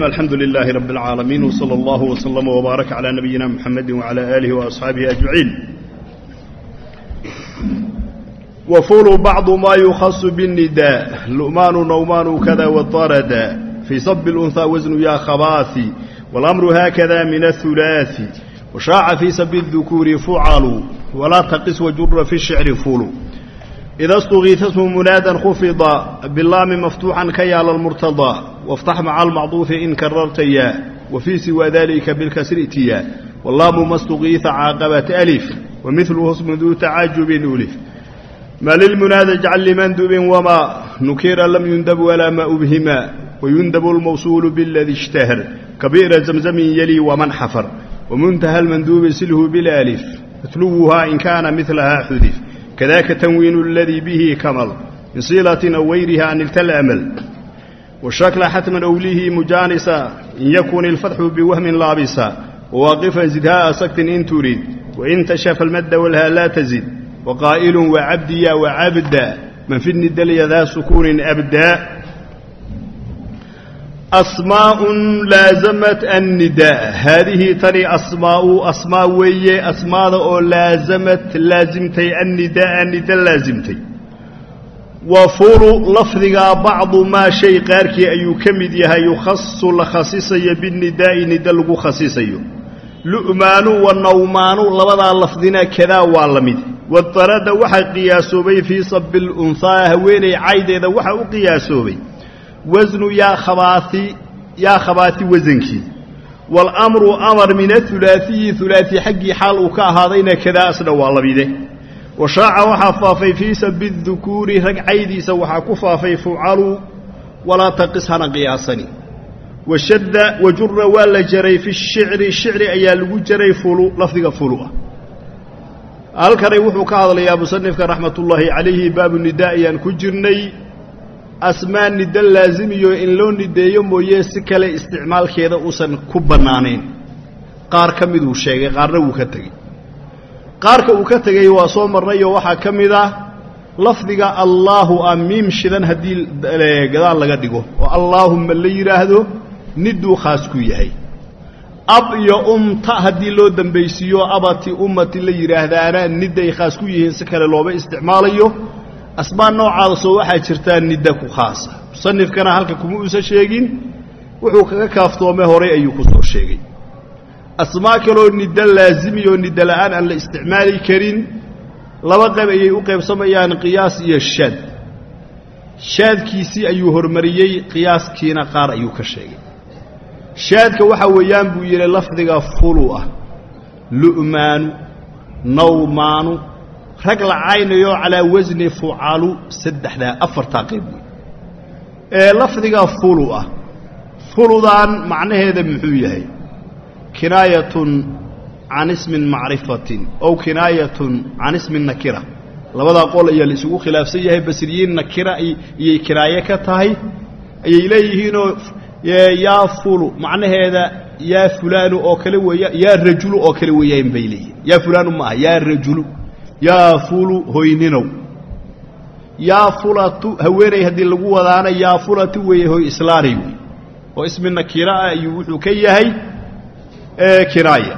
الحمد لله رب العالمين وصلى الله وسلم وبارك على نبينا محمد وعلى آله وأصحابه أجمعين وفول بعض ما يخص بالنداء لؤمان نومان كذا والطرد في صب الأنثى وزن يا خباثي والأمر هكذا من الثلاث وشاع في سب الذكور فعل ولا تقس وجر في الشعر فول إذا استغيث اسم منادا خفض باللام مفتوحا كيال المرتضى وافتح مع المعطوف إن كررت يا وفي سوى ذلك بالكسر تيا واللام ما استغيث عاقبة ألف ومثله اسم ذو تعجب ألف ما للمنادى اجعل لمندب وما نكير لم يندب ولا ما أبهما ويندب الموصول بالذي اشتهر كبير زمزم يلي ومن حفر ومنتهى المندوب سله بالالف اتلوها إن كان مثلها حذف كذاك تنوين الذي به كمل من washakla xatman owlihi mujaanisa in yakun ilfatxu biwahmin laabisa wawaqifan zidhaa saktin in turid waintashafa almadda walhaa laa tazid waqaa'ilun wacabdiya wacabda man finidalya daa sukuunin abdaa asmaaun laazamat annidaa haadihi tani asmaa'u asmaa weeye asmaada oo laazamat laazimtay annidaaa nida laazimtay wafuru lafdigaa bacdu maa shay qaarkii ayuu ka mid yahay yukhasu la khasisayo binidaa'i nida lagu khasisayo lu'maanu wa nawmaanu labadaa lafdina kadaa waa la mid wadarada waxaa qiyaasoobay fii sabil unhaa haweeney caydeeda waxaa u qiyaasoobay wasnu yaa khabaati yaa khabaati wasankii walamru amar min aulaaiyi ulaai xaggii xaal uu ka ahaadayna kadaa asna waa lamide wa shaaca waxaa faafay fii sabi dukuuri ragcaydiisa waxaa ku faafay fucalu walaa taqis hana qiyaasani. Washadda wajura waa la jaray fi shicri shicri ayaa lagu jaray fulu lafdiga fulu ah. Halkanay wuxuu ka hadlayaa musanifka raxmatullaahi calayhi baabu nidaa ayaan ku jirnay. Asmaa nida laazimiyo in loo nideeyo mooye si kale isticmaalkeeda uusan ku bannaanayn. Qaar ka miduu sheegay qaarna wuu ka tegey qaarka uu ka tegey waa soo marnayoo waxaa ka mid ah lafdiga allaahu ah miim shidan haddii gadaal laga dhigo. Oo allaahumma la yidhaahdo niduu khaas ku yahay. Ab iyo umta haddii loo dambaysiiyo abati ummati la yidhaahdaana niday khaas ku yihiin si kale looma isticmaalayo. Asmaa noocaasoo waxaa jirtaa nidda ku khaasa. Musanifkana halka kuma uusan sheegin wuxuu kaga kaaftoome horay ayuu ku soo sheegay asmaa kaloo nidda laazimiyo nidda la'aan aan la isticmaali karin laba qayb ayay u qaybsamayaan qiyaas iyo shaad. Shaadkiisii ayuu hormariyey qiyaaskiina qaar ayuu ka sheegay. Shaadka waxaa weeyaan buu yidhi lafdiga fulu ah lu'maanu nawmaanu rag la caynayo calaa wasni fucalu saddexdaa afartaa qayb wey ee lafdiga fulu ah fuludan macnaheeda muxuu yahay kinaayatun can ismin macrifatin ow kinaayatun can ismin nakira. Labadaa qol ayaa la isugu khilaafsan yahay basriyiin nakira iyay kinaaye ka tahay ayay leeyihiinoo yaa fulu macnaheeda yaa fulaanu oo kale weeya yaa rajulu oo kale weeyaan bay leeyihiin yaa fulaanu ma aha yaa rajulu. Yaa fulu hoyninow. Yaa fulatu haweenay haddii lagu wadaana yaa fulatu weeye hoy islaanay wey oo ismi nakira ah ayuu wuxuu ka yahay kinaaya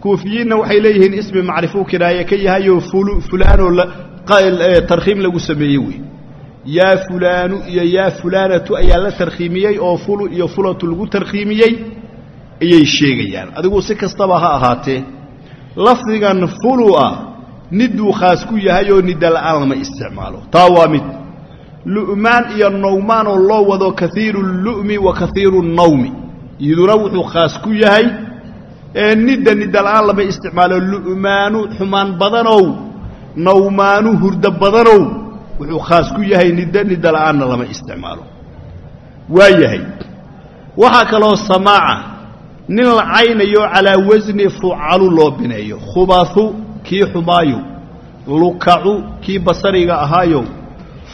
kuufiyiinna waxay leeyihiin ismi macrifuu kinaaye ka yahayoo fulaanoo tarkhiim lagu sameeyey wey yaa fulaanu iyo yaa fulaanatu ayaa la tarkhiimiyey oo fulu iyo fulatu lagu tarkhiimiyey ayay sheegayaan. Adigu si kastaba ha ahaatee lafdigan fulu ah niduu khaas ku yahay oo nidda la'aan lama isticmaalo. Taa waa mid. Lu'maan iyo nawmaan oo loo wado kaiiru lu'mi wa kaiiru nawmi iyaduna wuxuu khaas ku yahay nidda nidda la'aan lama isticmaalo lu'maanu xumaan badanow nawmaanu hurdo badanow wuxuu khaas ku yahay nidda nidda la'aanna lama isticmaalo. Waa yahay waxaa kaloo samaaca nin la caynayo calaa wasni fucalu loo bineeyo khubau kii xumaayo lukacu kii basariga ahaayo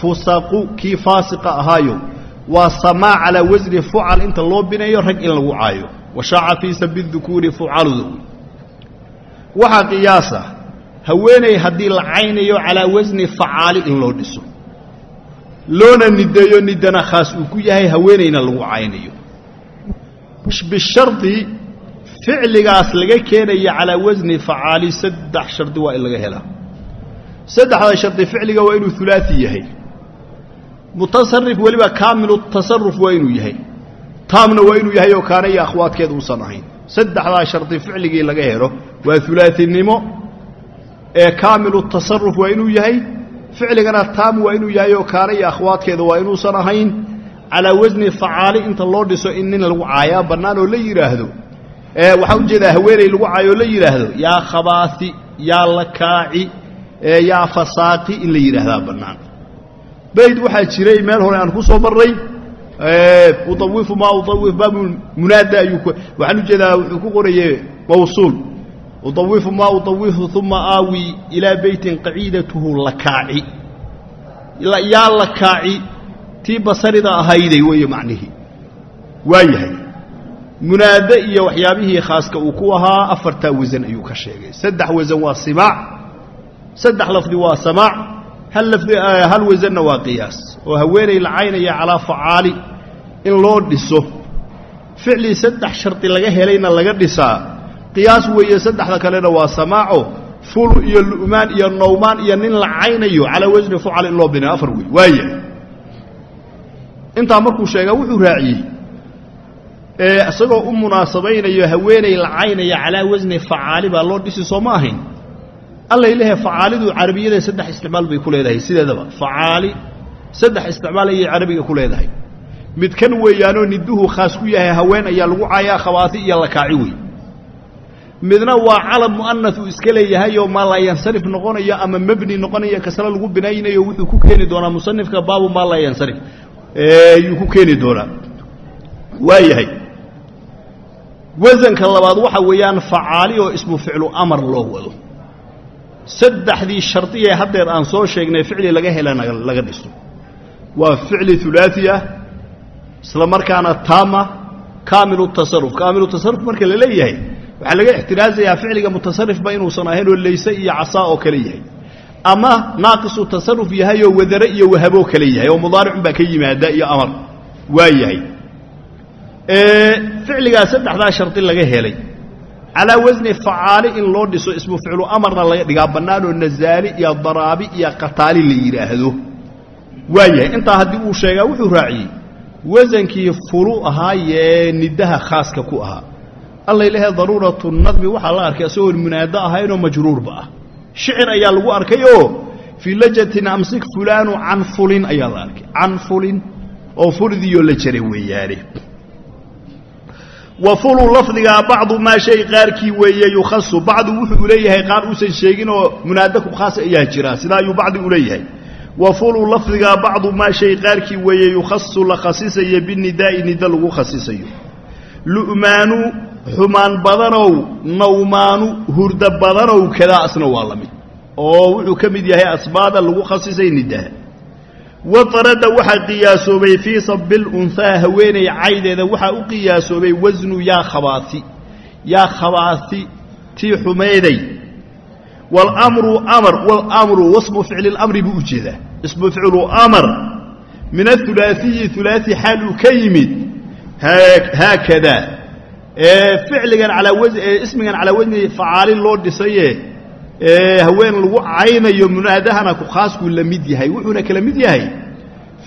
fusaqu kii faasiqa ahaayo waa samaa calaa wasni fucal inta loo bineeyo rag in lagu caayo. Washaaca fii sabi dukuuri fucaluda waxaa qiyaasa haweeney haddii la caynayo calaa wasni facaali in loo dhiso. Loona nideeyo nidana khaas uu ku yahay haweenayna lagu caynayo. Bishardi ficligaas laga keenaya calaa wasni facaali saddex shardi waa in laga helaa. Saddexda shardi ficliga waa inuu ulaai yahay mutasarif weliba kaamilu tasaruf waa inuu yahay. Taamna waa inuu yahay oo kaana iyo akhwaadkeed uusan ahayn. Saddexdaa shardi ficligii laga helo waa ulaainimo ee kaamilu tasaruf waa inuu yahay. Ficligana taam waa inuu yahay oo kaana iyo akhwaadkeeda waa inuusan ahayn. Calaa wasni facaali inta loo dhiso in nin lagu caayaa bannaan oo la yidhaahdo waxaa u jeedaa haweeney lagu caayo la yidhaahdo yaa khabaasi yaa lakaaci yaa fasaaqi in la yidhaahdaa bannaan bayd waxaa jiray meel hore aan ku soo marray uawifu maa uawif baabu munaada ayuu waxaan u jeedaa wuxuu ku qoraye mawsuul. Uawifu maa uawifu uma aawi ilaa beytin qaciidatuhu lakaaci. Yaa lakaaci tii basarida ahayday weeye macnihii waa yahay munaade iyo waxyaabihii khaaska uu ku ahaa afartaa wasan ayuu ka sheegay. Saddex wasan waa simaac saddex lafdi waa samaac hal hal wasanna waa qiyaas oo haweeney la caynaya calaa facaali in loo dhiso. Ficlii saddex shardi laga helayna laga dhisaa. Qiyaas weeye saddexda kalena waa samaaco. Ful iyo lu'maan iyo nowmaan iyo nin la caynayo calaa wasni fucal in loo binayo afar wey. Waaya intaa markuu sheegaa wuxuu raaciyey isagoo u munaasabaynayo haweeney la caynaya calaa wasni facaali baa loo dhisi soo ma ahayn allay lehe facaalidu carabiyada saddex isticmaal bay ku leedahay sideedaba. Facaali saddex isticmaal ayay carabiga ku leedahay. Mid kan weeyaanoo niduhu khaas ku yahay haween ayaa lagu caayaa khabaati iyo lakaaci wey midna waa calab mu'anas uu iska leeyahayoo maa laa yansarif noqonayo ama mebni noqonayo kasre lagu binaynayo wuxuu ku keeni doonaa musanifka baabu maa laa yansarif. Yuu ku keeni doonaa. Waa yahay. Wasanka labaad waxa weeyaan facaali oo ismu ficlu amar loo wado saddexdii shardiye haddeer aan soo sheegnay ficli laga helana laga dhiso waa ficli ulaai isla markaana taama kaamilu tasaruf kaamilu tasaruf marka la leeyahay waxaa laga ixtiraasayaa ficliga mutasarifba inuusan ahayn oo layse iyo casaa oo kale yahay. Ama naaqisu tasaruf yahay oo wadare iyo wahaboo kale yahay oo mudaaricun baa ka yimaada iyo amar waa yahay. Ficligaa saddexdaa shardi laga helay calaa wasni facaali in loo dhiso ismu ficlu amarna laga dhigaa bannaanoo nazaali iyo daraabi iyo qataali la yidhaahdo waa yahay intaa haddii uu sheegaa wuxuu raaciyey wasankii fulu ahaayee nidaha khaaska ku ahaa. Allay lehe daruuratu nadmi waxaa la arkay isagoon munaado ahaynoo majruurba ah. Shicir ayaa lagu arkay oo fii lajatin amsik fulaanu can fulin ayaa la arkay. Can fulin oo fulidiioo la jaray weeyaane wa fulu lafdigaa bacdu maa shay qaarkii weeye yukhasu. Bacdu wuxuu leeyahay qaar uusan sheegin oo munaado ku khaas ayaa jira. Sidaa ayuu bacdi u leeyahay. Wa fulu lafdigaa bacdu maa shay qaarkii weeye yukhasu la khasisayo binidaa'i nida lagu khasisayo. Lu'maanu xumaan badanow nawmaanu hurda badanow kadaa asna waa la mid. Oo wuxuu ka mid yahay asbaada lagu khasisay nidaha watarada waxaa qiyaasoobay fii sabil unhaa haweeney caydeeda waxaa u qiyaasoobay wasnu yaa khabaasi yaa khabaasi tii xumayday walamru amar walamru wasmu ficli lamri buu u jeedaa. Ismu ficlu amar min athulaaiyi hulaai xaal uu ka yimid haakada. Ficligan ismigan calaa wasni facaali loo dhisaye haween lagu caynayo munaadahana ku khaaskuu la mid yahay. Wuxuuna kala mid yahay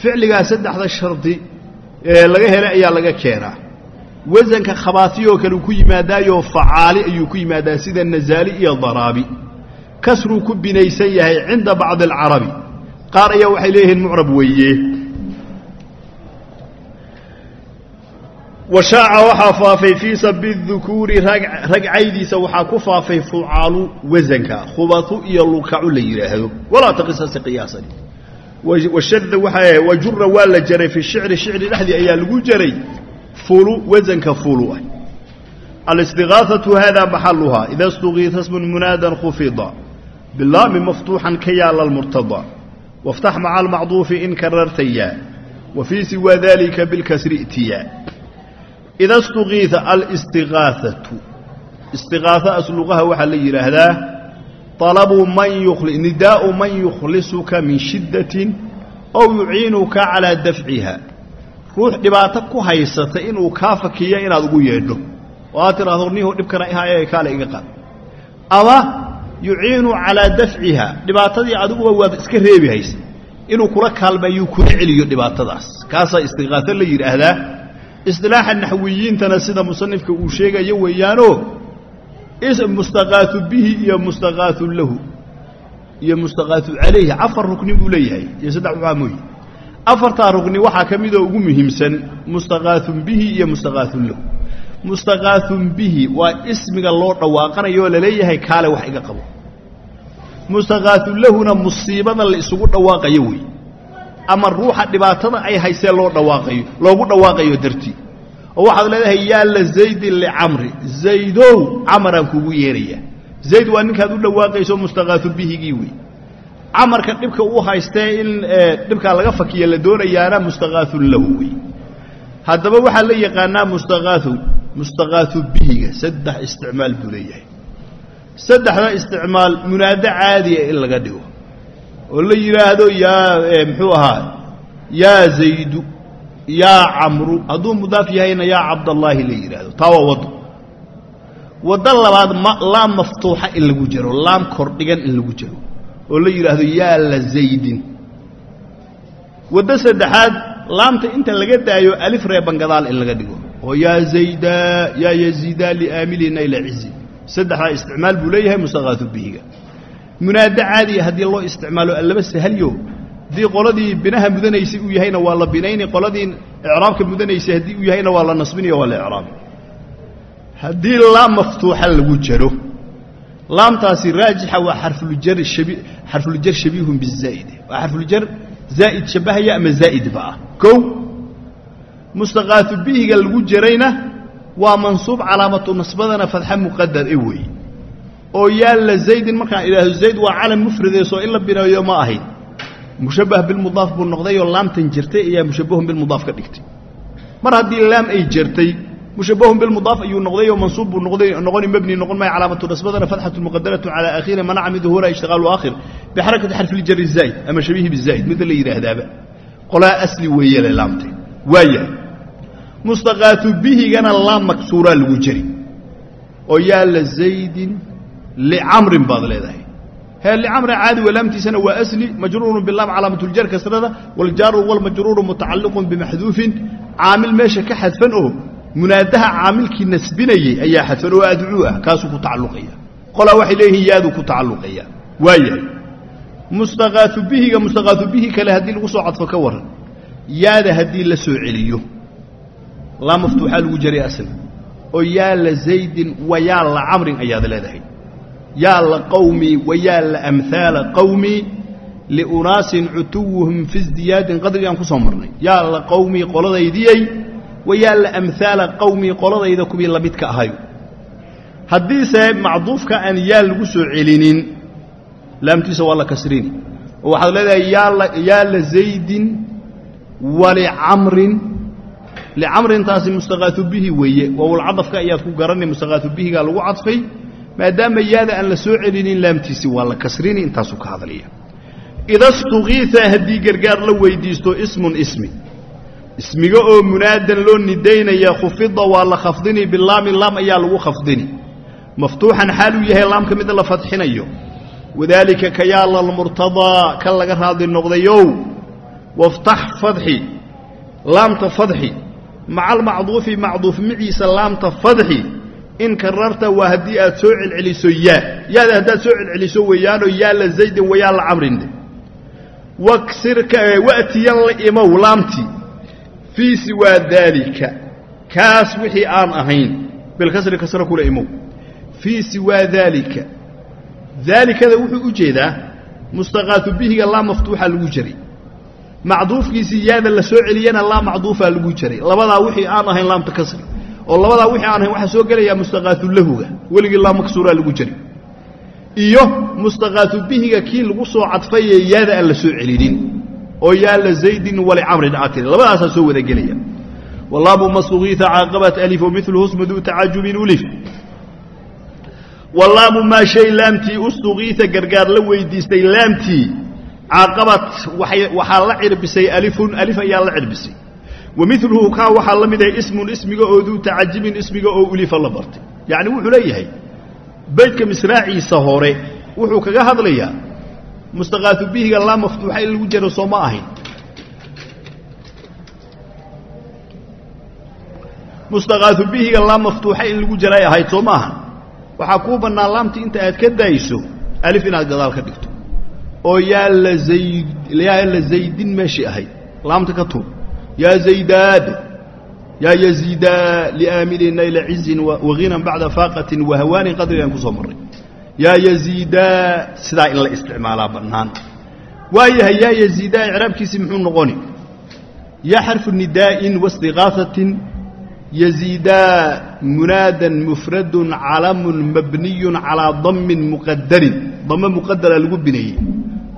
ficligaa saddexda shardi ee laga helay ayaa laga keenaa wasanka khabaasiyoo kale ku yimaadaayoo facaali ayuu ku yimaadaa sida nazaali iyo daraabi. Kasruu ku binaysan yahay cinda bacdi alcarabi. Qaar ayaa waxay leeyihiin mucrab weeye washaaca waxaa faafay fii sabi dukuuri ragcaydiisa waxaa ku faafay fucaalu wasanka khubatu iyo lukacu la yidhaahdo walaa taqisasi qiyaasan washada waa wajura waa la jaray fi shicri shicri dhexdii ayaa lagu jaray fulu wasanka fulu ah. Alistigaahatu hada maxaluhaa ida stugiita smun munaadan khufida bilaami maftuuxan ka yaalla lmurtada waftax maca almacduufi in karartaya wa fii siwa dalika bilkasri itiya ida stugiia alistigaahatu istigaaa asluqaha waxaa la yidhaahdaa alabu man nidaau man yukhlisuka min shiddatin ow yuciinuka calaa dafciha ruux dhibaato ku haysata inuu kaa fakiyo inaad ugu yeedho oo aad tidhaahdo nihu dhibkana ihaye kaale iga qaad ama yuciinu calaa dafciha dhibaatadii adiguba waad iska reebi haysa inuu kula kaalmeeyuu kula celiyo dhibaatadaas kaasaa istiqaaso la yidhaahdaa istilaaxa naxwiyiintana sida musanifka uu sheegayo weeyaanoo mustaqaatu bihi iyo mustaqaatu lahu iyo mustaqaatu calayhi afar rukni buu leeyahay iyo saddex ucaamooyi afartaa rukni waxaa ka midoo ugu muhiimsan mustaqaatun bihi iyo mustaqaatun lahu. Mustaqaatun bihi waa ismiga loo dhawaaqanayo oo la leeyahay kaale wax iga qabo. Mustaqaatun lahuna musiibada la isugu dhawaaqayo wey ama ruuxa dhibaatada ay haysee loo dhawaaqayo loogu dhawaaqayo dartii oo waxaad leedahay yaa la zaydin licamri zaydow camaraan kugu yeerayaa. Zayd waa ninkaad u dhawaaqayso mustaqaatu bihigii wey camarka dhibka uu haystee in dhibkaa laga fakiya la doonayaana mustaqaatun lahu wey haddaba waxaa la yaqaanaa mustaqaatu mustaqaatu bihiga saddex isticmaal buu leeyahay. Saddexda isticmaal munaado caadiya in laga dhigo oo la yidhaahdo yaa muxuu ahaa? Yaa zaydu yaa camru. Hadduu mudaaf yahayna yaa cabdallaahi la yidhaahdo taa waa waddo. Waddo labaad ma laam maftuuxa in lagu jiro laam kordhigan in lagu jiro oo la yidhaahdo yaa la zaydin. Waddo saddexaad laamta inta laga daayo alif reeban gadaal in laga dhigo. Oo yaa zaydaa yaa yaziidaa liaamili nayla cizi saddexdaa isticmaal buu leeyahay mustaqaatu bihiga munaado caadiya haddii loo isticmaalo allaba sahalyo haddii qoladii binaha mudanaysay uu yahayna waa la binayni qoladii icraabka mudanaysay haddii uu yahayna waa la nasbinayo waa la icraabi. Haddii laam maftuuxa lagu jaro laamtaasi raajixa waa xarfuljar shabi xarfuljar shabiihun bizaa'id. Waa xarfuljar zaa'id shabbahaya ama zaa'idba ah. Kow mustaqaatu bihiga lagu jarayna waa mansuub calaamatu nasbadana fadxa muqadar e weeye oo yaalla zaydin markaan idhaahdo zayd waa calam mufradeesoo in la bineeyo ma ahayn. Mushabbah bilmudaaf buu noqdayoo laamtan jirtay ayaa mushabbahun bilmudaaf ka dhigtay. Mar haddii laam ay jirtay mushabbahun bilmudaaf ayuu noqdayoo mansuub buu noqoni mabni noqon maayo calaamatu nasbadana fatxatu muqadaratu calaa aakhiri manaca min duhuura ishtiqaalu aakhir. Bixarakati xarfi ljari zaa'id ama shabiihi bizaa'id midda la yidhaahdaaba. Qolaa asli weeyele laamte waayahay mustaqaatu bihigana laam maksuuraa lagu jeri oo yaalla zaydin licamrin baad leedahay hee licamrin caadi walaamtiisana waa asli majruurun bilaam calaamatuljar kasrada waljaaru walmajruuru mutacalliqun bimaxduufin caamil meesha ka xadfan oo munaadaha caamilkii nasbinayey ayaa xadfan oo adcuu ah kaasuu ku tacalluqaya qolaa waxay leeyihiin yaaduu ku tacalluqaya waayahay mustaqaatu bihiga mustaqaatu bihi kale haddii lagu soo cadfo ka waran yaada haddii la soo celiyo laa maftuuxaa lagu oo yaa la zaydin wa camrin ayaad leedahay yaa la qawmii wa yaa la amhaala qawmii liunaasin cutuwuhum fi sdiyaadin qadrigaan ku soo marnay. Yaa la qawmii qoladaydiyey wa yaa la amhaala qawmii qoladayda kuwii la midka ahayo haddiise macduufka aan yaa lagu soo celinin laamtiisa waa la kasrini. Oo waxaad leedahay yaa la zaydin walicamrin licamrintaasi mustaqaatu bihi weeye. Waawlcadafka ayaad ku garanay mustaqaatu bihigaa lagu cadfay maadaama yaada aan la soo celinin laamtiisi waa la kasrini intaasuu ka hadlaya. Ida stukiisa haddii gargaar la weydiisto ismun ismi. Ismiga oo munaadan loo nidaynaya khufida waa la khafdini bilaami laam ayaa lagu khafdini. Maftuuxan xaaluu yahay laamka mid la fadxinayo. Wadaalika kayaala almurtadaa kan laga raadi noqdayow. Waftax fadxi laamta fadxi. Maca almacduufi macduuf maciisa laamta fadxi in kararta waa haddii aad soo celceliso yaa. Yaada haddaad soo celceliso weeyaanoo yaa la zaydin wayaa la camrinde wa'tiyan la imow laamtii fii siwaa daalika. Kaas wixii aan ahayn. Bilkasri kasro kula imow fii siwaa daalika. Daalikada wuxuu u jeedaa mustaqaatu bihiga laa maftuuxa lagu jiray macduufkiisii yaada la soo celiyana laa macduufaa lagu jiray labadaa wixii aan ahayn laamta kasri oo labadaa wixii aan ahayn waxaa soo gelayaa mustaqaatu lahuga weligii laa maksuuraa lagu jiray iyo mustaqaatu bihiga kii lagu soo cadfayee yaada aan la soo celinin oo yaa la zaydin walicamrin aad labadaasaa soo wada gelaya walaamu masugiita caaqabat alif miluhu smudu tacajubin ulif. Walaamu maa shay laamtii ustugiita gargaar la weydiistay laamtii caaqabat waxaa la cirbisay alifun alif ayaa la cirbisay wa miluhu kaa waxaa la mid ahay ismun ismiga oo duu tacajibin ismiga oo ulifa la bartay. Yacni wuxuu leeyahay beydka misraaciisa hore wuxuu kaga hadlayaa mustaqaatu bihiga laa maftuuxa in lagu jaro soo ma ahayn. Mustaqaatu bihiga laa maftuuxa in lagu jaray ahayd soo ma ahan. Waxaa kuu bannaan laamta inta aad ka daayso alif inaad gadaal ka dhigto. Oo yaa la zayd yaa la zaydin meeshii ahayd laamta ka tuub yaa zaydaad yaa yaziidaa liaamili nayla cizin wahinan bacda faaqatin wahawaanin qadrigaan ku soo marray yaa yaziidaa sidaa in la isticmaalaa bannaan waayahay yaa yaziidaa icraabkiisii muxuu noqoni yaa xarfu nidaa'in wastiqaasatin yaziidaa munaadan mufradun calamun mabniyun calaa dammin muqadarin dame muqadara lagu bineeyey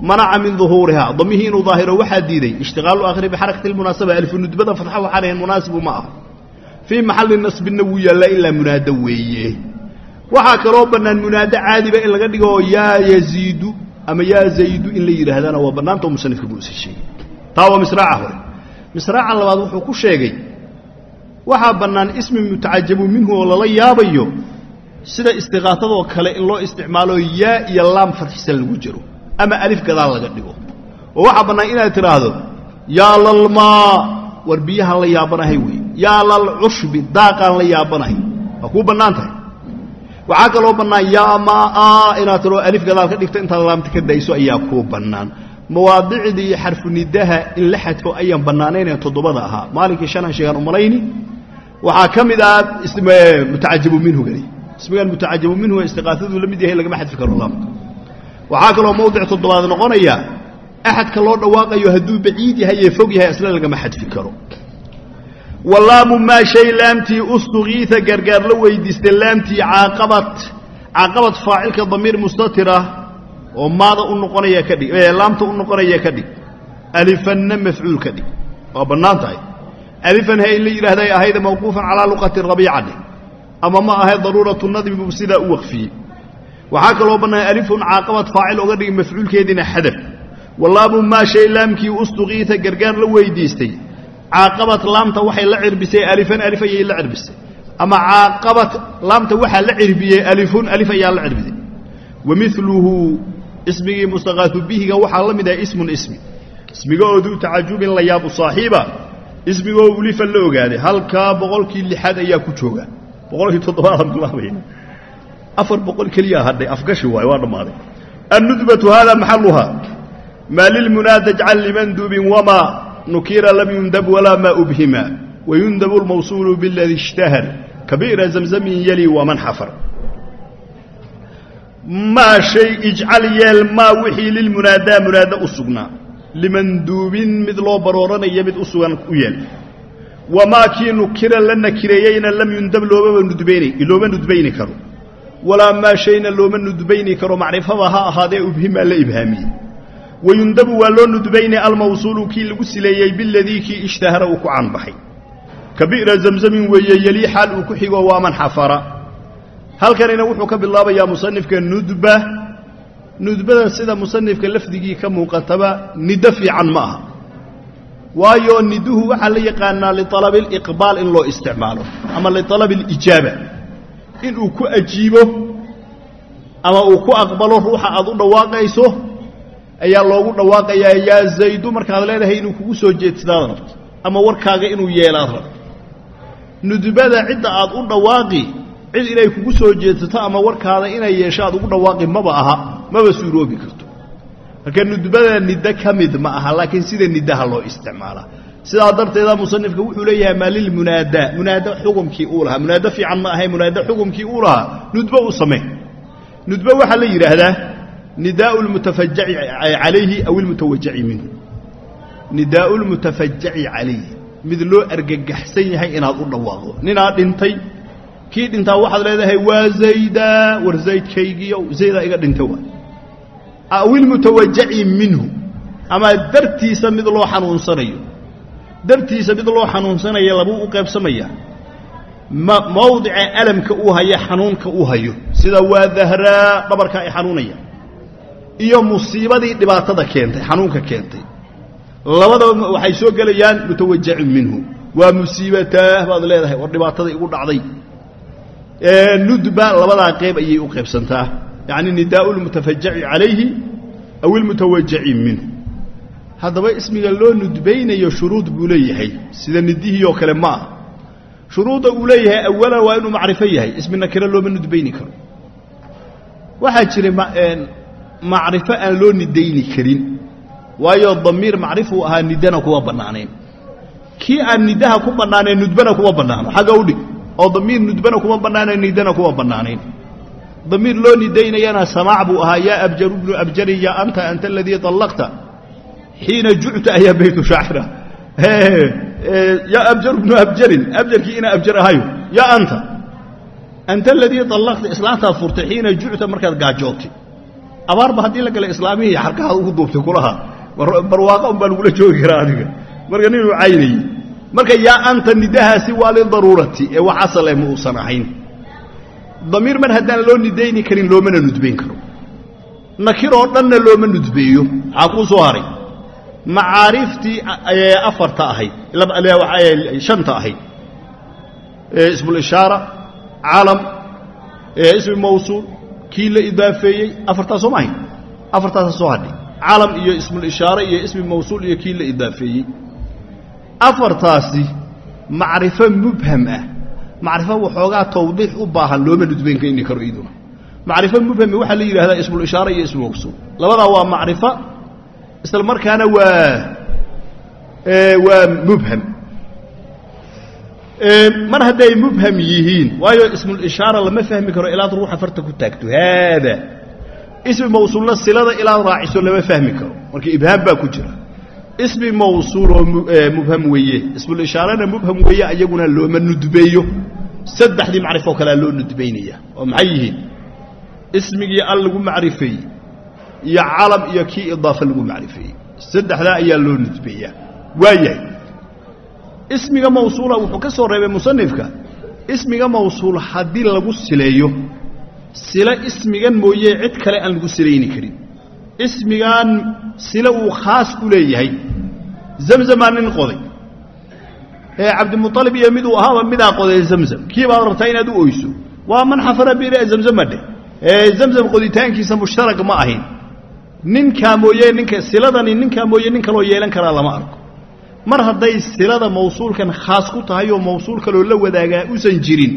manaca min duhuurihaa damihii inuu daahiro waxaa diiday ishtiqaalu aakhiri bixarakati lmunaasaba alfunudbada fatxa waxaan ahayn munaasibu ma aha. Fii maxalli nasbinna wuu yaallaa ilaa munaado weeye. Waxaa kaloo bannaan munaado caadiba in laga dhigo yaa yaziidu ama yaa zaydu in la yidhaahdana waa bannaantao musanifka buu isa sheegay taa waa misraaca hore. Misraaca labaad wuxuu ku sheegay waxaa bannaan ismi mutacajabu minhu oo lala yaabayo sida istiqaatadoo kale in loo isticmaalo yaa iyo laam fadxisan lagu jiro ama alif gadaal laga dhigo. Oo waxaa bannaan inaad tidhaahdo yaa lalmaa war biyahaan la yaabanahay wey yaa lalcushbi daaqaan la yaabanahay. Waa kuu bannaan tahay. Waxaa kaloo bannaan yaa maa inaad tidhao alif gadaal ka dhigto intaad laamta ka dayso ayaa kuu bannaan. Mawaadicdii xarfunidaha in la xadfo ayaan bannaanaynee toddobada ahaa. Maalinkii shanan sheegaan umalayni waxaa ka mid ah mutacajabu minhugani ismigan mutacajabu minhu istiqaafaduu la mid yahay lagama xadfi karo laamka waxaa kaloo mawdic toddobaad noqonaya axadka loo dhawaaqayo hadduu baciid yahay ee fog yahay isla lagama xadfi karo. Walaamu maa shay laamtii ustukiita gargaar la weydiistay laamtii caaqabad caaqabad faacilka damiir mustatira oo maada u noqonaya ka dhig laamta u noqonaya ka dhig. Alifanna mafcuul ka dhig. Waa bannaan tahay. Alifan he in la yidhahday ahayda mawquufan calaa luqati rabiica dheh ama ma ahayd daruuratu nadmi buu sidaa u waqfiyey waxaa kaloo bannaan alifun caaqabad faacil oga dhigi mafcuulkeediina xadaf. Walaamu maa shay laamkii ustukiita gargaar la weydiistay. Caaqabad laamta waxay la cirbisay alifan alif ayay la cirbisay. Ama caaqabad laamta waxaa la cirbiyey alifun alif ayaa la cirbisay wa miluhu ismigii mustaqaafu bihiga waxaa la mid ah ismun ismi. Ismiga oo duu tacajubin la yaabu saaxiiba. Ismigoo ulifan la ogaaday. Halkaa boqolkii lixaad ayaa ku jooga. Boqolkii toddobaadaan bilaabayna afar boqol keliyaa hadhay afgashi waayo waa dhammaaday. Annudbatu hada maxaluhaa maa lilmunaada jcal limandubin wamaa nukira lam yundab walaa maa ubhima. Wayundabu lmawsuulu biladii ishtahar. Kabi'ra zamzamin yali waman xafar maa shay ijcal yeel maa wixii lilmunaadaa munaada u sugnaa limanduubin mid loo barooranaya mid u sugan u yeel. Wamaa kii nukira la nakireeyeyna lam yundab loomaba nudbayni looma nudbayni karo walaa maa shayna looma nudbayni karo macrifaba ha ahaadee ubhimaa la ibhaamiyey wayundabu waa loo nudbayni almawsuulu kii lagu sileeyey biladii kii ishtahara uu ku canbaxay ka bi'ra zamzamin weeye yelii xaal uu ku xigo waa man xafara. Halkanina wuxuu ka bilaabayaa musanifka nudba. Nudbada sida musanifka lafdigii ka muuqataba niddo fiican ma aha. Waayo niduhu waxaa la yaqaanaa lialabi aliqbaal in loo isticmaalo ama lialabi alijaaba inuu ku ajiibo ama uu ku aqbalo ruuxa aad u dhawaaqayso ayaa loogu dhawaaqayaa yaa zaydu markaad leedahay inuu kugu soo jeedsadaad rabto ama warkaaga inuu yeelaad rabto nudbada cidda aad u dhawaaqi cid inay kugu soo jeedsato ama warkaada inay yeesho aad ugu dhawaaqi maba aha maba suuroobi karto. Marka nudbada niddo ka mid ma aha laakiin sida niddaha loo isticmaalaa sidaa darteeda musanifka wuxuu leeyahay maa lilmunaada munaado xukumkii uu lahaa. Munaado fiican ma ahay munaado xukumkii uu lahaa. Nudbo u samee. Nudbo waxaa la yidhaahdaa nidaau lmutafajaci calayhi aw ilmutawajaci minhu. Nidaau lmutafajaci calayhi. Mid loo argagaxsan yahay inaad u dhawaaqdo. Ninaa dhintay kii dhintaa waxaad leedahay waa zayda. War zaydkaygiiyo zaydaa iga dhinta waa. Aw ilmutawajaci minhu. Ama dartiisa mid loo xanuunsanayo dartiisa mid loo xanuunsanaya labuu u qaybsamaya mawdica alamka uu haya xanuunka uu hayo. Sida waa dahraa dhabarka ay xanuunaya iyo musiibadii dhibaatada keentay xanuunka keentay. Labadaba waxay soo gelayaan mutawajacin minhu. Waa musiibataah baad leedahay war dhibaatada igu dhacday. Nudba labadaa qeyb ayay u qaybsantaa. Yacni nidaau lmutafajaci calayhi aw ilmutawajaci minhu haddaba ismiga loo nudbaynayo shuruud buu leeyahay sida nidihii oo kale ma ah shuruudda uu leeyahay awalan waa inuu macrifo yahay ismi nakiro looma nudbayni karo. Waxaa jira macrifo aan loo nidayni karin waayo damiir macrifuu ahaa nidana kuma bannaanayn kii aan nidaha ku bannaanayn nudbana kuma bannaano xagga u dhig. Oo damiir nudbana kuma bannaanayn nidana kuma bannaanayn damiir loo nidaynayana samaac buu ahaa yaa abjaru bnu abjarin yaa anta anta aladii طallaqta xiina jucta ayaa baytu shaacira yaa abjaru bnu abjarin abjarkii ina abjar ahayo yaa anta. Anta aladii allaqta islaantaad furtay xiina jucta markaad gaajootay. Abaarba haddii la gala islaamihii xarkahaad ugu duubtay kulaha. Barwaaqa un baa lagula joogi karaa adiga marka ninuu caynayey marka yaa anta nidahaasi waa lidaruurati ee wax asale ma uusan ahayn. Damiir mar haddaan loo nidayni karin loomana nudbayn karo. Nakiroo dhanna looma nudbeeyo macaariftii afarta ahayd shanta ahayd. Ismulishaara calam ismi mawsuul kii la idaafeeyey afartaas soo ma ahayn? Afartaasa soo hadhay calam iyo ismulishaare iyo ismi mawsuul iyo kii la idaafeeyey. Afartaasi macrifo mubham ah. Macrifo waxoogaa tawdiix u baahan looma nudbaynkayni karo iduna macrifo mubhami waxaa la yidhahdaa ismulishaare iyo ismu mawsuul. Labadaa waa macrifo isla markaana waa waa mubham. Mar hadday mubham yihiin waayo ismulishaara lama fahmi karo ilaad ruuxa farta ku taagto. Haada ismi mawsuulna silada ilaad raaciso lama fahmi karo. Marka ibhaam baa ku jira. Ismi mawsuuloo mubham weeye. Ismulishaarana mubham weeye ayaguna looma nudbeeyo. Saddexdii macrifoo kalea loo nudbaynaya oo maxay yihiin? Ismigii al lagu macrifeeyey iyo calam iyo kii idaafe lagu macrifeeyey. Saddexdaa ayaa loo nudbeeyaa. Waayahay ismiga mawsuula wuxuu ka soo reebay musanifka. Ismiga mawsuul haddii lagu sileeyo sile ismigan mooye cid kale aan lagu silayni karin. Ismigan sile uu khaas ku leeyahay. Zamzamaa nin qoday. Ee cabdimualib iyo miduu ahaaba midaa qoday zamzam. Kii baad rabtaa inaad u oyso? Waa man xafara bire zamzama dheh. Ee zamzam qoditaankiisa mushtarag ma ahayn ninkaa mooye ninka siladani ninkaa mooye nin kaloo yeelan karaa lama arko. Mar hadday silada mawsuulkan khaas ku tahay oo mawsuul kaloo la wadaagaa usan jirin.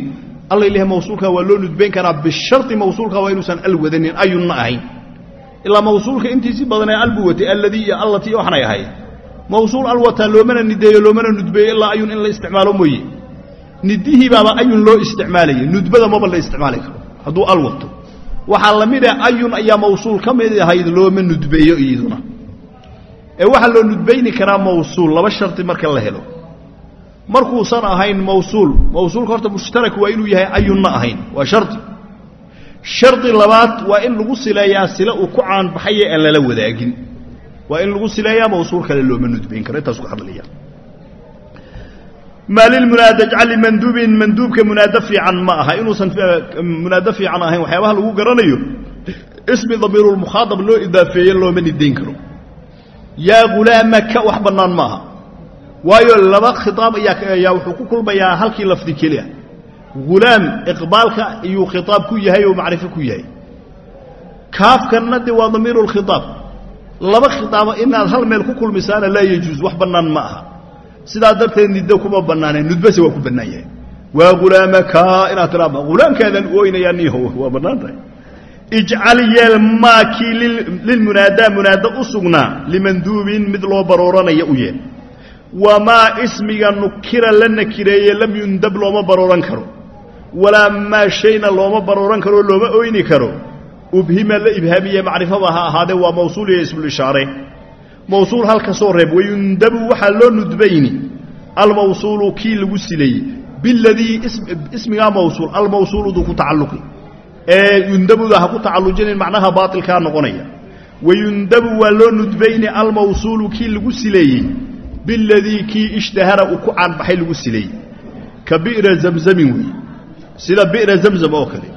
Alla ilaah mawsuulka waa loo nudbayn karaa bishari mawsuulka waa inuusan al ayunna ahayn. Ilaa mawsuulka intiisii badanee al buu watay alladii iyo allatii waxnay ahayd. Mawsuul al loomana nideeyo loomana nudbeeyo ilaa ayun in la isticmaalo mooye. Nidihii baaba ayun loo isticmaalaya nudbada maba la isticmaali karo hadduu al waxaa la mid ah ayun ayaa mawsuul ka mid ahayd looma nudbeeyo iyaduna. Ee waxaa loo nudbayni karaa mawsuul laba sharti marka la helo. Markuusan ahayn mawsuul mawsuulka horta mushtarak waa inuu yahay ayunna ahayn waa shardi shardi labaad waa in lagu sileeyaa sile uu ku caanbaxaye aan lala wadaagin. Waa in lagu sileeyaa mawsuul kale looma nudbayn karo intaas ku hadlaya maa lilmunaada jcali manduubin manduubka munaado fiican ma aha. Inuusan munaado fiican ahayn waxyaabaha lagu garanayo ismi damiirulmukhaadab loo idaafeeye looma nidayn karo. Yaa ghulaamaka wax bannaan ma aha. Waayo laba khitaab ayaa wuxuu ku kulmayaa halkii lafdi keliya. Hulaam iqbaalka iyuu khitaab ku yahay oo macrifo ku yahay. Kaafkanna de waa damiiru lkhitaab laba khitaaba inaad hal meel ku kulmisaana laa yajuus wax bannaan ma aha sidaa darteed niddo kuma bannaaneen nudbase waa ku bannaan yahay waa hulaamaka inaad tiraa hulaamkaadaan ooynayaa niho waa bannaan tahay. Ijcal yeel maakii lilmunaadaa munaada u sugnaa limanduubin mid loo barooranaya u yeel. Wamaa ismiga nukira la nakireeye lam yundab looma barooran karo. Walaa maa shayna looma barooran karoo looma oyni karo. Ubhima la ibhaamiye macrifaba ha ahaadee waa mawsuul iyo ismulishaare mawsuul halka soo reeb wayundabu waxaa loo nudbayni almawsuulu kii lagu silayey biladii ismigaa mawsuul almawsuuludu ku tacalluqi. Ee yundabuda ha ku tacallujinin macnaha baatilkaa noqonaya. Wayundabu waa loo nudbayni almawsuulu kii lagu sileeyey biladii kii ishtahara uu ku caanbaxay lagu sileeyey ka bi'ra zamzamin weeye sida bi'ra zamzam oo kale.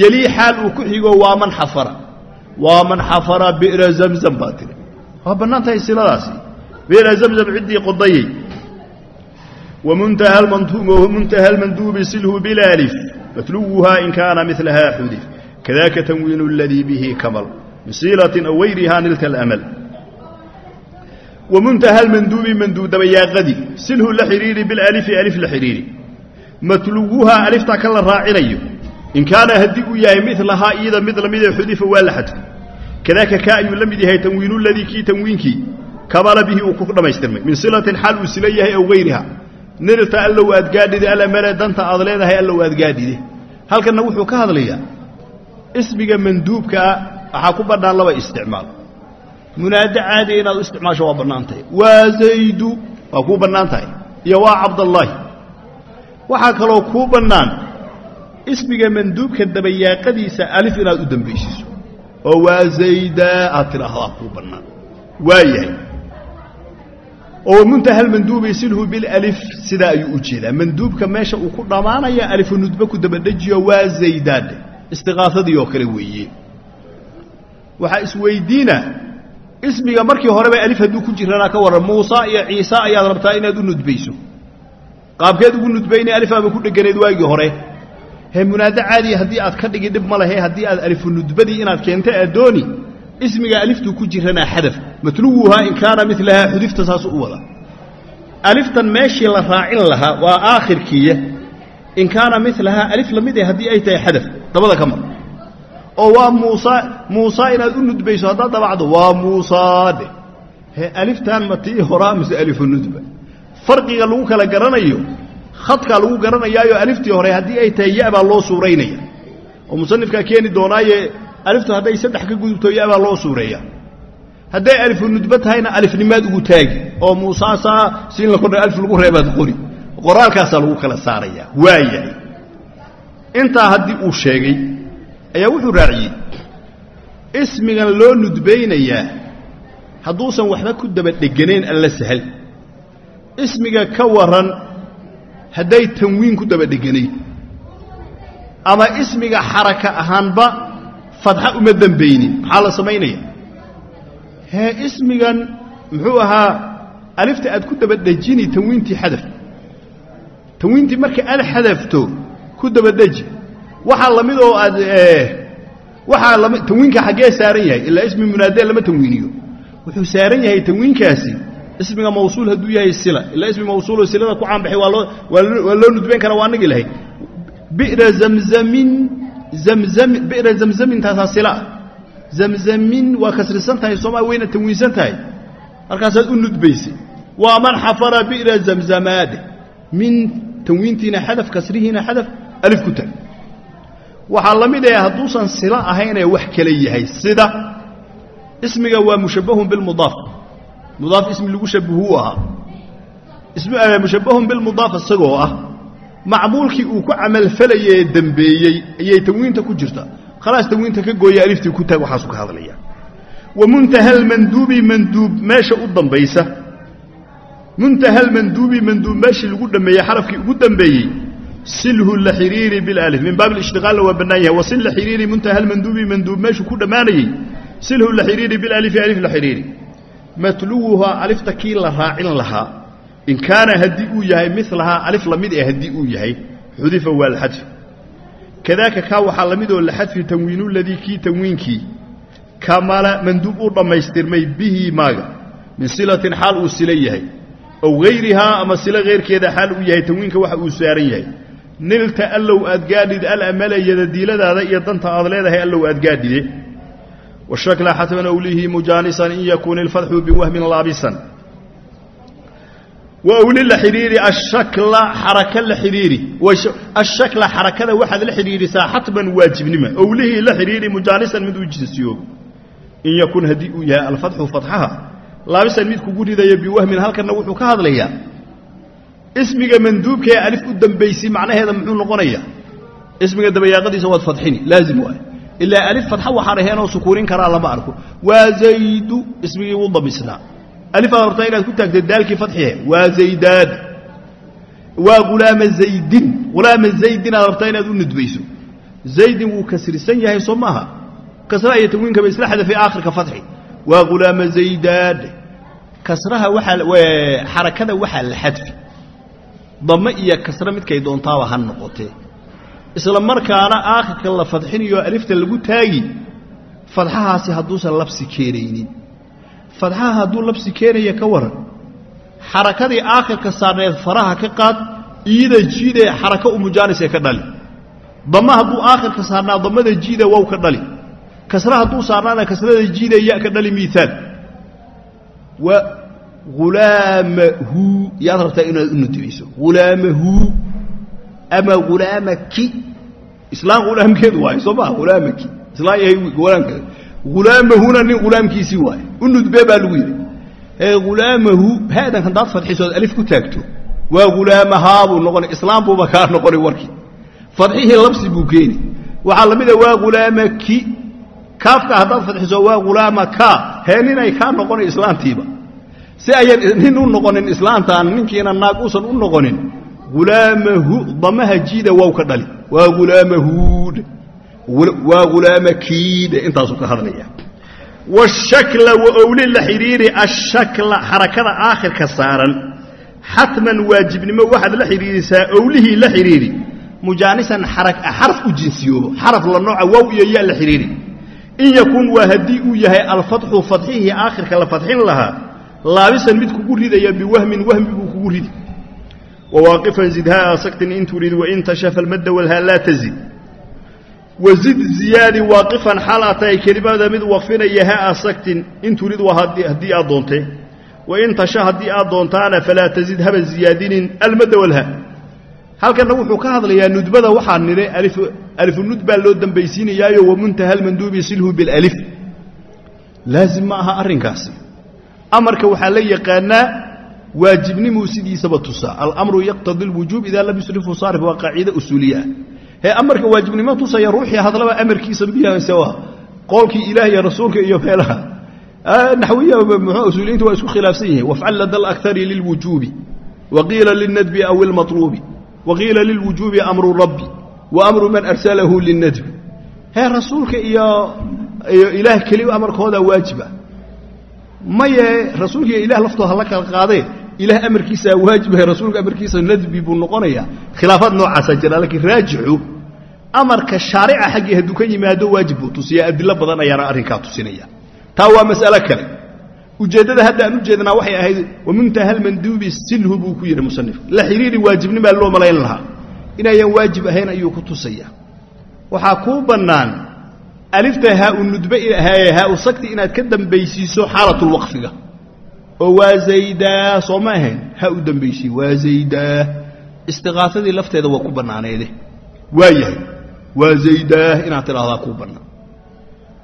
Yelii xaal uu ku xigo waa man xafara. Waa man xafara bi'ra zamzam baa tiri waa bannaan tahay siladaasi. Beela zamzam ciddii qodayey muntaha almanduubi silhu bilaalif matluwuhaa in kaana milahaa xudif. Kadaka tanwiinu اladii bihi kamal. Bisiilatin aw wayrihaa nilka alamal. Wamuntaha almanduubi manduudabayaaqadii silhu la xidhiiri bilalifi alif la xidhiiri matluwuhaa aliftaa ka la raacinayo. In kaana haddii uu yahay milahaa iyada mid lamidee xudifa waa la xadfo kadaaka ka ayuu la mid yahay tanwiinu ladii kii tanwiinkii. Kamala bihi uu ku dhammaystirmay min silatin xaal uu sila yahay aw hayriha nirta allow aadgaadhide alamale danta aad leedahay allow aadgaadhide halkanna wuxuu ka hadlayaa ismiga manduubkaa ah, waxaa ku bannaan laba isticmaal. Munaado caadiga inaad u isticmaasho waa bannaantahay waa zaydu waa kuu bannaan tahay. Iyo waa cabdallaahi waxaa kaloo kuu bannaan ismiga manduubka dabayaaqadiisa alif inaad u dambaysiiso oo waa zaydaa aad tidhaahdaa kuu bannaan waa yahay oo muntaha almanduubi silhu bilalif sidaa ayuu u jeedaa. Manduubka meesha uu ku dhammaanaya alifu nudbe ku dabadhejiyo waa zaydaadhe istiqaasadii oo kale weeye. Waxaa isweydiina ismiga markii horeba alif hadduu ku jiranaa ka warran muusa iyo ciise ayaad rabtaa inaad u nudbayso. Qaabkeed ugu nudbayne alifaaba ku dheganayd waagii hore he munaado haddii aad ka dhigi dhib ma lehe haddii aad alifu nudbadii inaad keenta aad dooni ismiga aliftuu ku jiranaa xadaf. Matluwuhaa in kaana milahaa xudifta saasu u wada. Aliftan meeshii la raacin lahaa waa aakhirkiiya in kaana milahaa alif la mid eh haddii ay tahay xadaf. Dabada ka mar oo waa muusa muusa inaad u nudbayso haddaad dabacdo waa muusaadhe he aliftan ma tii horaa mise alifu nudba? Farqiga lagu kala garanayo khadkaa lagu garanayaayo aliftii hore haddii ay tahay ya baa loo suuraynaya oo musanifkaa keeni doonaaye aliftu hadday saddex ka gudubto yabaa loo suureeya. hadday alifu nudba tahayna alifnimaad ugu taagi. oo muusaasaa siin la kordha alif lagu reebaad qori. qoraalkaasaa lagu kala saaraya. Waa yahay. intaa haddii uu sheegay ayaa wuxuu raaciyey ismigan loo nudbaynayaa hadduusan waxba ku daba dheganayn alla sahal. ismiga ka waran hadday tanwiin ku daba dheganayn ama ismiga xaraka ahaanba fadxa uma dembaynin maxaa la samaynaya hee ismigan muxuu ahaa alifta aad ku dabadhejini tanwiintii xadaf. Tanwiintii marka aad xadafto ku dabadheji. Waxaa la mid oo aad waxaa lami tanwiinka xaggee saaran yahay ilaa ismi munaadee lama tanwiiniyo. Wuxuu saaran yahay tanwiinkaasi ismiga mawsuul hadduu yahay sila. Ilaa ismi mawsuuloo silada ku caanbaxay waa loo waa loo nudbayn karaa waa anagi lahayd. Bi'ra zamzamin zamzami bi'ra zamzamintaasaa silaa zamzamin waa kasrisan tahay soomaa wayna tanwiinsan tahay. Markaasaad u nudbaysay waa man xafara bi'ra zamzamaade min tanwiintiina xadaf kasrihiina xadaf alif ku tag. Waxaa la mid ah hadduusan sila ahaynee wax kale yahay. Sida ismiga waa mushabbahun bilmudaaf mudaaf ismi lagu shabbahuu ahaa mushabbahun bilmudaaf isagoo ah macmuulkii uu ku camalfalayee dembeeyey ayay tanwiinta ku jirta khalaas tanwiinta ka gooya aliftii ku taag waxaasu ka hadlaya wa muntaha almanduubi manduub meesha u dambaysa muntaha almanduubi manduub meeshii lagu dhammeeyey xarafkii ugu dambeeyey silhu laxiriiri bilalif min baab ishtiqaalna waa bannaan yahay wasil laxiriiri muntaha almanduubi manduub meeshuu ku dhammaanayey silhu laxiriiri bilalifi matluwuhaa alifta kii la raacin lahaa. In kaana haddii uu yahay milahaa alif la mid ee haddii uu yahay xudifa waa laxadfi kadaaka kaa waxaa la mid oo laxadfi tanwiinuladii kii tanwiinkii. Kamala manduub u dhammaystirmay bihi maaga. Min silatin xaal uu sila yahay. Ow hayrihaa ama silo heyrkeeda xaal uu yahay tanwiinka waxa uu saaran yahay. Nilta allow aad gaadhid alamala yadadiiladaada iyo danta aad leedahay allow aad gaadhide washakla xatman awlihi mujaanisan in yakuun ilfadxu biwahmin laabisan wawli la xidhiiri ashakla xaraka la xidhiiri ashakla xarakada waxaad la xidhiirisaa xatman waajibnima owlihii la xidhiiri mujaanisan mid uu jinsiyoobo in yakun haddii uu yahay alfatxu fatxaha laabisan mid kugu ridaya biwahmin halkanna wuxuu ka hadlayaa ismiga manduubka ee alif u dambaysay macnaheeda muxuu noqonayaa ismiga dabayaaqadiisa waad fadxini laazim waay ilaa alif fatxa waxaan aheenoo sukuunin karaa lama arko waa zaydu ismigii u damisnaa alifaad hortaa inaad ku taagto daalkii fadxihe waa zaydaad waa hulaama zaydin hulaama zaydin aad rabtaa inaad u nudbayso zaydin wuu kasrisan yahay soo maaha kasraha iyo tanwiinkaba isla xadafay aakhirka fadxi waa hulaama zaydaad kasraha waxaa xarakada waxaa la xadfi dame iyo kasre midkay doontaaba ha noqotee isla markaana aakhirka la fadxinayo alifta lagu taagi fadxahaasi hadduusan labsi keenaynin. Fadxaha hadduu labsi keenaya ka waran xarakadii aakhirka saarneed faraha ka qaad iida jiidee xaraka umujaanisee ka dhali. Dama hadduu aakhirka saarnaa damada jiida wow ka dhali. Kasre hadduu saarnaana kasrada jiida ya ka dhali miiaal wa hulaamahu yaad rabtaa inaad u nudibayso hulaamahu ama hulaamaki islaan hulaamkeedu waayo soo maa hulaamaki islaan yahay hulaamkeeda hulaamahuna nin hulaamkiisii waayo u nudbee baa lagu yidhi. Ee hulaamahu haadan haddaad fadxisood alif ku taagto waa hulaamahaabuu noqonay islaam buuba kaa noqonay warkii fadxihii labsi buu keeni. Waxaa la mida waa hulaamaki kaafka haddaad fadxiso waa hulaamaka hee ninay kaa noqonay islaantiiba. Si ayan nin u noqonin islaantaan ninkiina naag uusan u noqonin hulaamahu damaha jiida wow ka dhali waa hulaamahuudhe waa hulaamakiidhe intaasuu ka hadlaya washakla wa owli la xidhiiri ashakla xarakada aakhirka saaran xatman waajibnimo waxaad la xidhiirisaa owlihii la xidhiiri mujaanisan xaraf u jinsiyoobo xaraf la nooca wow iyo ya la xidhiiri in yakun waa haddii uu yahay alfatxu fadxihii aakhirka la fadxin lahaa laabisan mid kugu ridaya biwahmin wahmi kugu ridi wawaaqifan zidhaa saktin in turid wain tashafa almadda walhaa laa tazid wazid ziyaadi waaqifan xaal aa tahay kelimada mid waqfinaya haa saktin in turid waa haddii aad doontee wain tasha haddii aad doontaana falaa tazid haba ziyaadinin almadda walhaa halkanna wuxuu ka hadlayaa nudbada waxaa nidhe alifunud baa loo dambaysiinayaayo wamuntaha almanduubi silhu bilalif laazim ma aha arrinkaasi amarka waxaa la yaqaanaa waajibnimuu sidiisaba tusaa. Alamru yaqtadi lwujuub idaa lam yusrifu saarif waa qaaciide usuuliye ah hee amarka waajibnimo tusaya ruuxii hadlaba amarkiisa biyase qoolkii ilaah iyo rasuulka iyo meelaha. Naxwiya usuuliyiinta waa isku khilaafsan yihiin wafcal lada alakari lilwujuubi. Waqiila lilnadbi aw ilmaطluubi waqiila lilwujuubi amru rabbi. Wa amru man arsalahu lilnadbi hee rasuulka iyo ilaah keli amarkooda waajiba maye rasuulka iyo ilah laftooda hala kala qaadee ilaah amarkiisaa waajibahay rasuulka amarkiisa nadbi buu noqonayaa khilaafaad noocaasaa jira laakiin raajixu amarka shaarica xaggii hadduu ka yimaado waajib buu tusiya adilo badan ayaana arrinkaa tusinaya. Taa waa mas'alo kale. Ujeeddada hadda aan u jeednaa waxay ahayd wamuntaha almanduubi silhu buu ku yidhi musanif la xiriiri waajibnimaa loo malayn lahaa. Inayan waajib ahayn ayuu ku tusaya waxaa kuu bannaan alifta haa-u nudbe haa-u sagti inaad ka dambaysiiso xaalatulwaqfiga oo waa zaydaa soo ma ahayn? Ha u dambaysiy waa zaydaa istiqaasadii lafteeda waa ku bannaaneede waa yahay. Waa zaydaa inaad tidhahdaa kuu bannaan.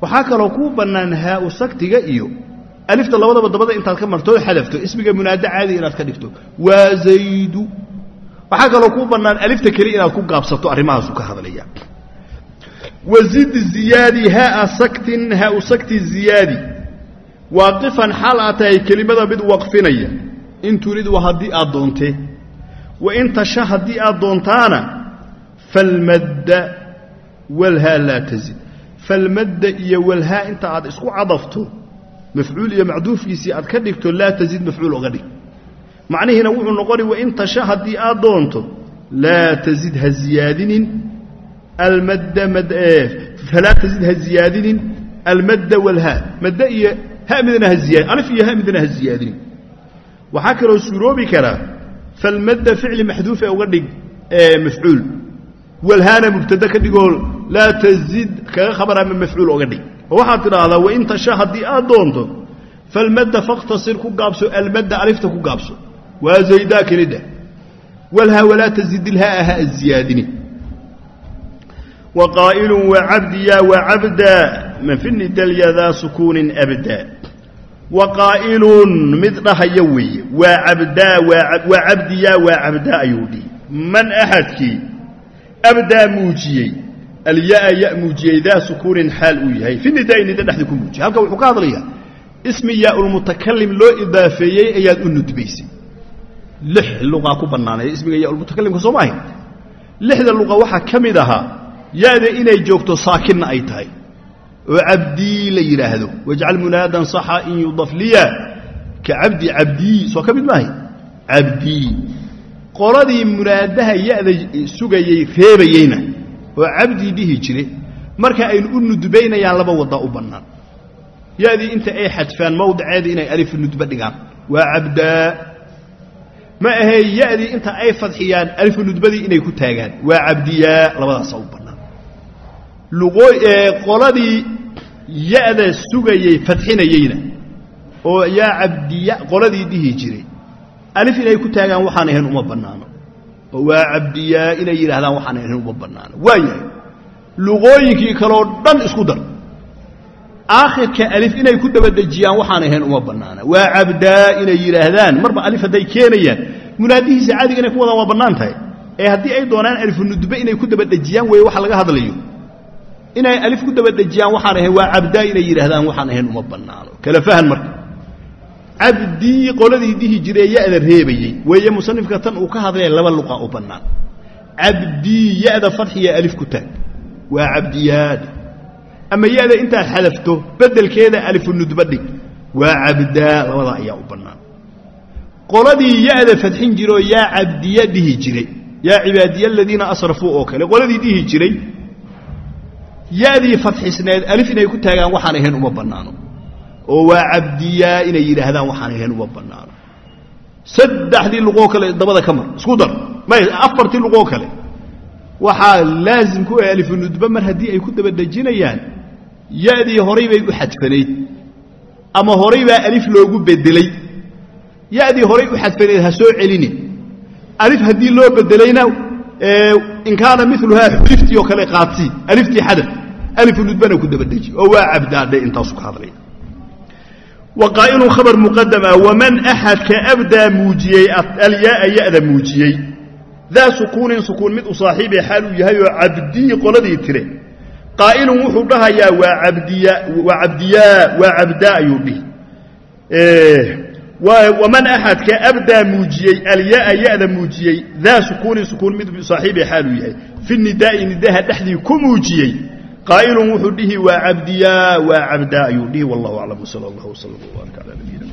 Waxaa kaloo kuu bannaan haa-u sagtiga iyo alifta labadaba dabada intaad ka martoo xadafto. Ismiga munaada caadi inaad ka dhigto. Waa zaydu. Waxaa kaloo kuu bannaan alifta keli inaad ku gaabsato arrimahaasu ka hadlaya wazid ziyaadi haa saktin haa-u sakti ziyaadi waaqifan xaal aad tahay kelimada mid waqfinaya. In turidu haddii aad doontee wa in tasha haddii aad doontaana falmadda walhaa laa tazid. Falmadda iyo walhaa inta aad isku cadafto mafcuul iyo macduufkiisii aad ka dhigto laa tazid mafcuul oga dhig. Macnihiina wuxuu noqoni wain tasha haddii aad doonto laa tazid ha ziyaadinin. Almadda falaa tazid ha ziyaadinin. Almadda walhaa madda iyo hamidna ha alif iyo hamidna ha ziyaadin. Waxaa kaloo suuroobi karaa falmadda ficli maxduufe uga dhig mafcuul. Walhaana mubtada ka dhigoo laa tazid kaga khabar ama mafcuul uga dhig. Oo waxaad tidhaahdaa wain tasha haddii aad doonto falmadda faktasir ku gaabso almadda alifta ku gaabso. Waa zaydaa manfini dalya daa sukuunin abdaa. Wa qaa'ilun mid dhahaya weeye. Waa cabdaa waa cabdiyaa waa cabdaa ayuu dhihi. Man axadkii abdaa muujiyey. Alyaa ya muujiyey daa sukuunin xaal uu yahay. Fi nidaai nida dhexda ku muujiye halka wuxuu ka hadlayaa ismi yaaulmutakalim loo idaafeeyey ayaad u nudbaysay. Lix luqaa ku bannaanaya ismiga yaaulmutakalimka soo maahay lixda luqa waxaa ka mid ahaa ya-da inay joogto saakinna ay tahay oo cabdii la yidhaahdo wajcal munaadan saxa in yudaf liya ka cabdi cabdii soo ka mid maahay? Cabdii qoladii munaadaha ya-da sugayey reebayeyna oo cabdii dhihi jire marka aynu u nudbaynayaan laba wadda u bannaan. Ya-dii inta ay xadfaan mawdiceedii inay alifu nudba dhigaan. Waa cabdaa ma ahee ya-dii inta ay fadxiyaan alifu inay ku taagaan. Waa cabdiyaa labadaasa u bannaan qoladii ya-da sugayey fadxinayeyna oo yaa cabdiya qoladii dhihi jiray. Alif inay ku taagaan waxaan ahayn uma bannaano. Oo waa cabdiyaa inay yidhahdaan waxaan ahayn uma bannaano. Waa yahay. Luqooyinkii kaleoo dhan isku dar. Aakhirka alif inay ku dabadejiyaan waxaan ahayn uma bannaana waa cabdaa inay yidhaahdaan. Marba alif hadday keenayaan munaadihiisa caadiga inay ku wadaan waa bannaan tahay. Ee haddii ay doonaan alifu nudbe inay ku dabadejiyaan weeye waxa laga hadlayo inay alif ku dabadejiyaan waxaan ahayn waa cabdaa inay yidhaahdaan waxaan ahayn uma bannaano. Kala fahan marka. Cabdii qoladii dhihi jiree ya-da reebayey weeye musanifka tan uu ka hadlaya laba luqa u bannaan. Cabdii ya-da fadxiya alif ku taag waa cabdiyaad ama ya-da intaad xadafto beddelkeeda alifu dhig waa cabdaa labadaa ayaa u bannaan. Qoladii ya-da fadxin jiroo yaa cabdiya dhihi jiray. Yaa cibaadiya aladiina asrafuu oo kale qoladii dhihi jiray ya-dii fadxisneed alif inay ku taagaan waxaan ahayn uma bannaano. Oo waa cabdiyaa inay yidhaahdaan waxaan ahayn uma bannaano. Saddexdii luqoo kale dabada ka mar isku dar. May afartii luqoo kale. Waxaa laazim ku ah alifu nudba mar haddii ay ku dabadejinayaan ya-dii horay bay u xadfanayd. Ama horay baa alif loogu bedelay. Ya-dii horay u xadfanayd ha soo celinin alif haddii loo bedelayna in kaana xuliftii oo kale qaadsii aliftii xadaf alifu nudbana ku dabadeji oo waa cabdaadhe intaasu ka hadlaya wa qaa'ilun khabar muqadama waman axadka abdaa muujiyey alyaaa ya-da muujiyey daa sukuunin sukuun mid u saaxiibay xaal uu yahay oo cabdii qoladii tire qaa'ilun wuxuu dhahayaa waa abdiya waa cabdaa ayuu dhihi waman axadka abdaa muujiyey alyaaa ya-da muujiyey daa sukuunin sukuun mid saaxiibay xaal uu yahay fi nidaa'i nidaha dhexdii ku muujiyey qaa'ilun wuxuu dhihi waa cabdiyaa waa cabdaa ayuu dhihi wallahu aclam wsala allah wslam wbaarak cala nabiyina